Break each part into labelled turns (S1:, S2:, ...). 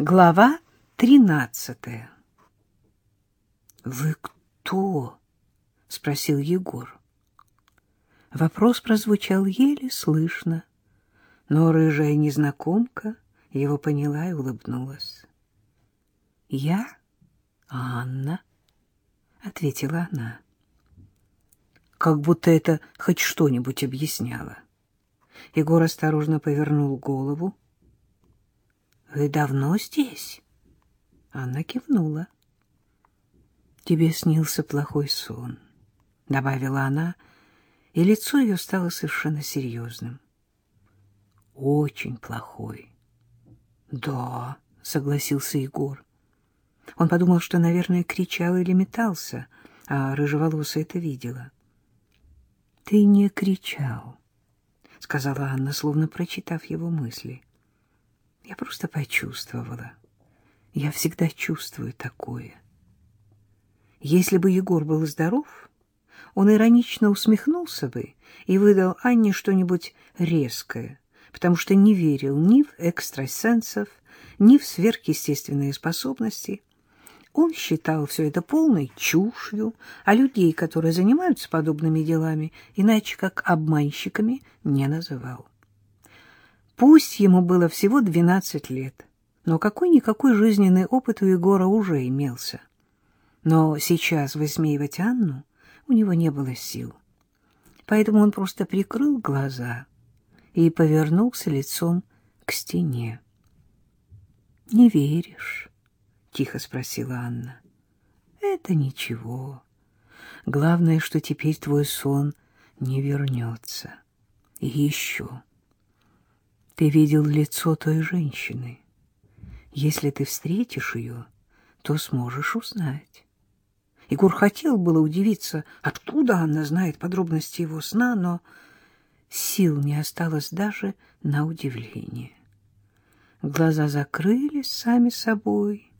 S1: Глава тринадцатая. «Вы кто?» — спросил Егор. Вопрос прозвучал еле слышно, но рыжая незнакомка его поняла и улыбнулась. «Я Анна», — ответила она. Как будто это хоть что-нибудь объясняло. Егор осторожно повернул голову, — Вы давно здесь? Анна кивнула. — Тебе снился плохой сон, — добавила она, и лицо ее стало совершенно серьезным. — Очень плохой. — Да, — согласился Егор. Он подумал, что, наверное, кричал или метался, а рыжеволосая это видела. — Ты не кричал, — сказала Анна, словно прочитав его мысли. — я просто почувствовала. Я всегда чувствую такое. Если бы Егор был здоров, он иронично усмехнулся бы и выдал Анне что-нибудь резкое, потому что не верил ни в экстрасенсов, ни в сверхъестественные способности. Он считал все это полной чушью, а людей, которые занимаются подобными делами, иначе как обманщиками, не называл. Пусть ему было всего двенадцать лет, но какой-никакой жизненный опыт у Егора уже имелся. Но сейчас высмеивать Анну у него не было сил. Поэтому он просто прикрыл глаза и повернулся лицом к стене. — Не веришь? — тихо спросила Анна. — Это ничего. Главное, что теперь твой сон не вернется. И еще... Ты видел лицо той женщины. Если ты встретишь ее, то сможешь узнать. Егор хотел было удивиться, откуда она знает подробности его сна, но сил не осталось даже на удивление. Глаза закрылись сами собой,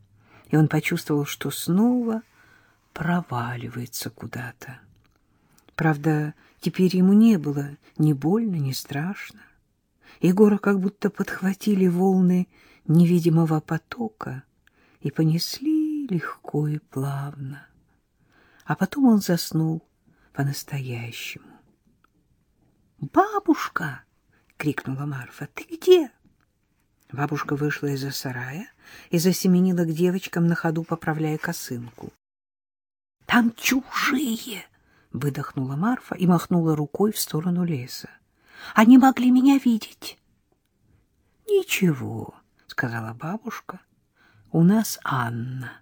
S1: и он почувствовал, что снова проваливается куда-то. Правда, теперь ему не было ни больно, ни страшно. Егора как будто подхватили волны невидимого потока и понесли легко и плавно. А потом он заснул по-настоящему. «Бабушка!» — крикнула Марфа. «Ты где?» Бабушка вышла из-за сарая и засеменила к девочкам на ходу, поправляя косынку. «Там чужие!» — выдохнула Марфа и махнула рукой в сторону леса. Они могли меня видеть. — Ничего, — сказала бабушка, — у нас Анна.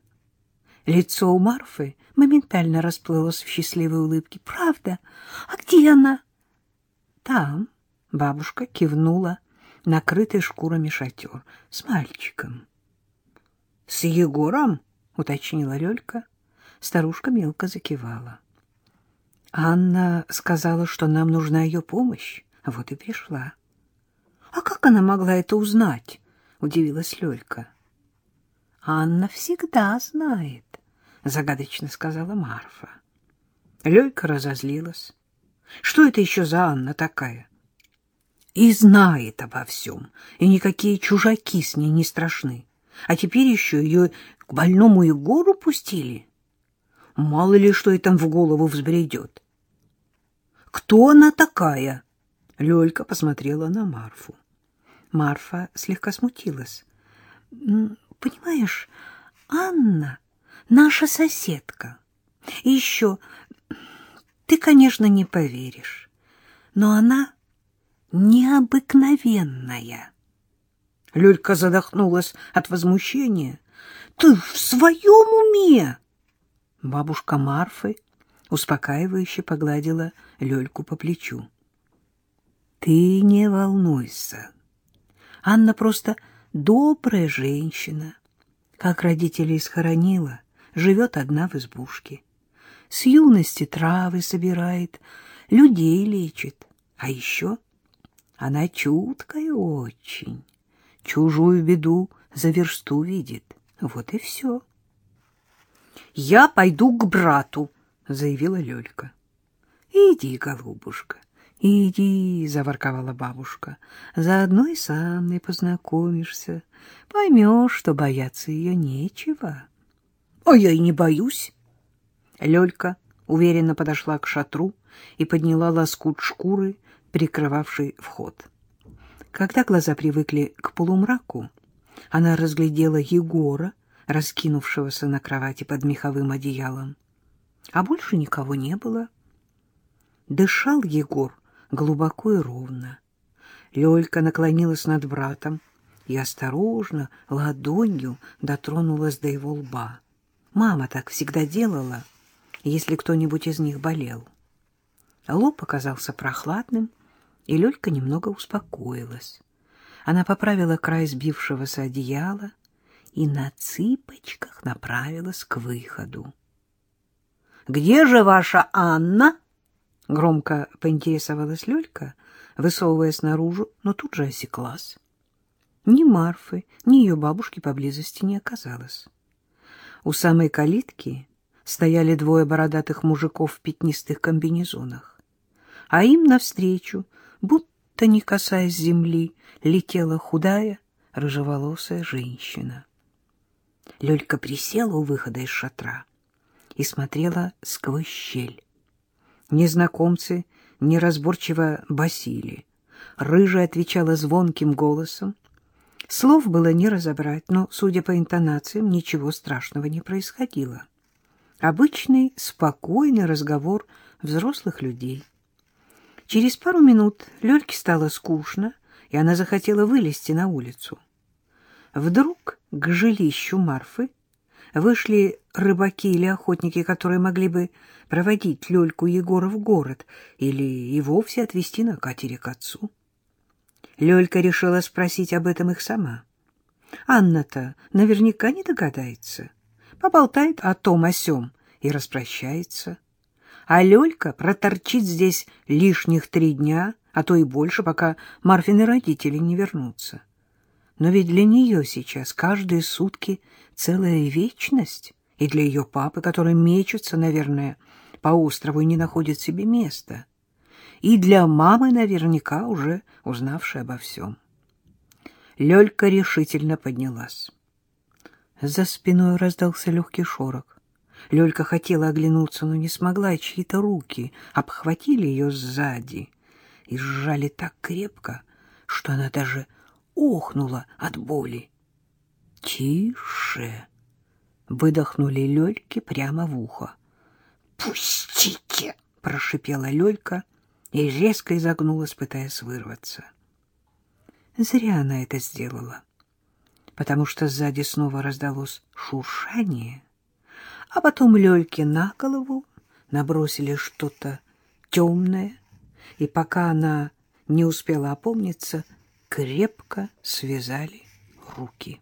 S1: Лицо у Марфы моментально расплылось в счастливой улыбке. — Правда? А где она? — Там, — бабушка кивнула, накрытый шкурами шатер, с мальчиком. — С Егором? — уточнила Лёлька. Старушка мелко закивала. Анна сказала, что нам нужна ее помощь. Вот и пришла. — А как она могла это узнать? — удивилась Лёлька. — Анна всегда знает, — загадочно сказала Марфа. Лёлька разозлилась. Что это еще за Анна такая? И знает обо всем, и никакие чужаки с ней не страшны. А теперь еще ее к больному Егору пустили. Мало ли, что ей там в голову взбредет. Кто она такая? Лёлька посмотрела на Марфу. Марфа слегка смутилась. — Понимаешь, Анна — наша соседка. И еще, ты, конечно, не поверишь, но она необыкновенная. Лёлька задохнулась от возмущения. — Ты в своем уме? Бабушка Марфы успокаивающе погладила Лёльку по плечу. Ты не волнуйся. Анна просто добрая женщина. Как родителей схоронила, живет одна в избушке. С юности травы собирает, людей лечит. А еще она чуткая очень. Чужую беду за версту видит. Вот и все. — Я пойду к брату, — заявила Лёлька. — Иди, голубушка, Иди, — заворковала бабушка, — заодно и с Анной познакомишься. Поймешь, что бояться ее нечего. — А я и не боюсь. Лёлька уверенно подошла к шатру и подняла лоскут шкуры, прикрывавший вход. Когда глаза привыкли к полумраку, она разглядела Егора, раскинувшегося на кровати под меховым одеялом. А больше никого не было. Дышал Егор глубоко и ровно. Лёлька наклонилась над братом и осторожно ладонью дотронулась до его лба. Мама так всегда делала, если кто-нибудь из них болел. Лоб оказался прохладным, и Лёлька немного успокоилась. Она поправила край сбившегося одеяла и на цыпочках направилась к выходу. — Где же ваша Анна? — громко поинтересовалась Лёлька, высовываясь наружу, но тут же осеклась. Ни Марфы, ни ее бабушки поблизости не оказалось. У самой калитки стояли двое бородатых мужиков в пятнистых комбинезонах, а им навстречу, будто не касаясь земли, летела худая, рыжеволосая женщина. Лёлька присела у выхода из шатра и смотрела сквозь щель. Незнакомцы неразборчиво басили. Рыжая отвечала звонким голосом. Слов было не разобрать, но, судя по интонациям, ничего страшного не происходило. Обычный, спокойный разговор взрослых людей. Через пару минут Лёльке стало скучно, и она захотела вылезти на улицу. Вдруг к жилищу Марфы вышли рыбаки или охотники, которые могли бы проводить Лёльку Егора в город или и вовсе отвезти на катере к отцу. Лёлька решила спросить об этом их сама. Анна-то наверняка не догадается. Поболтает о том о сём и распрощается. А Лёлька проторчит здесь лишних три дня, а то и больше, пока Марфины родители не вернутся. Но ведь для нее сейчас каждые сутки целая вечность, и для ее папы, который мечется, наверное, по острову и не находит себе места, и для мамы наверняка уже узнавшей обо всем. Лёлька решительно поднялась. За спиной раздался легкий шорох. Лёлька хотела оглянуться, но не смогла, и чьи-то руки обхватили ее сзади и сжали так крепко, что она даже охнула от боли. «Тише!» — выдохнули Лёльке прямо в ухо. «Пустите!» — прошипела Лёлька и резко изогнулась, пытаясь вырваться. Зря она это сделала, потому что сзади снова раздалось шуршание, а потом Лёльке на голову набросили что-то темное, и пока она не успела опомниться, крепко связали руки.